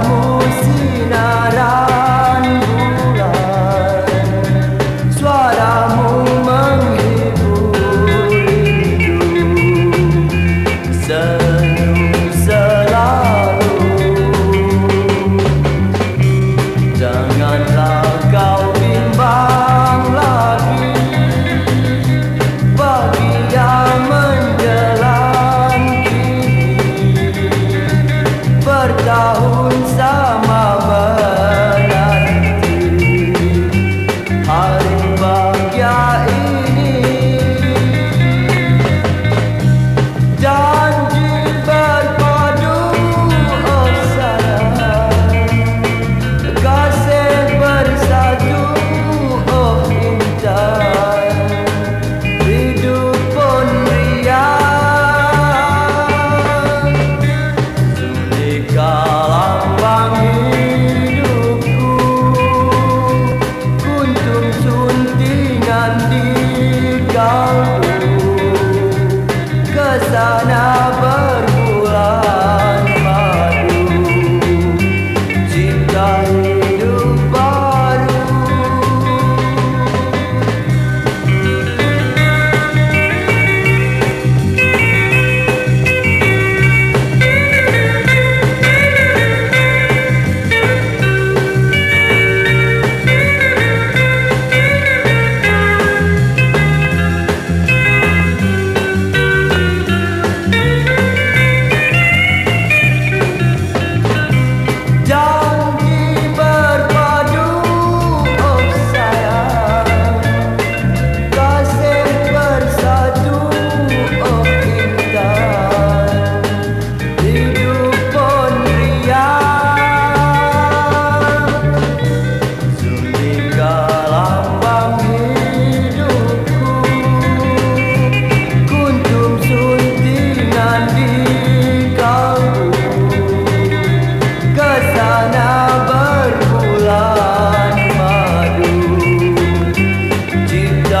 amor. Dörda und Sama.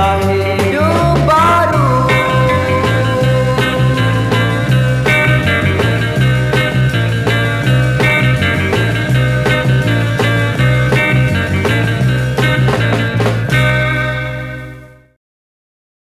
I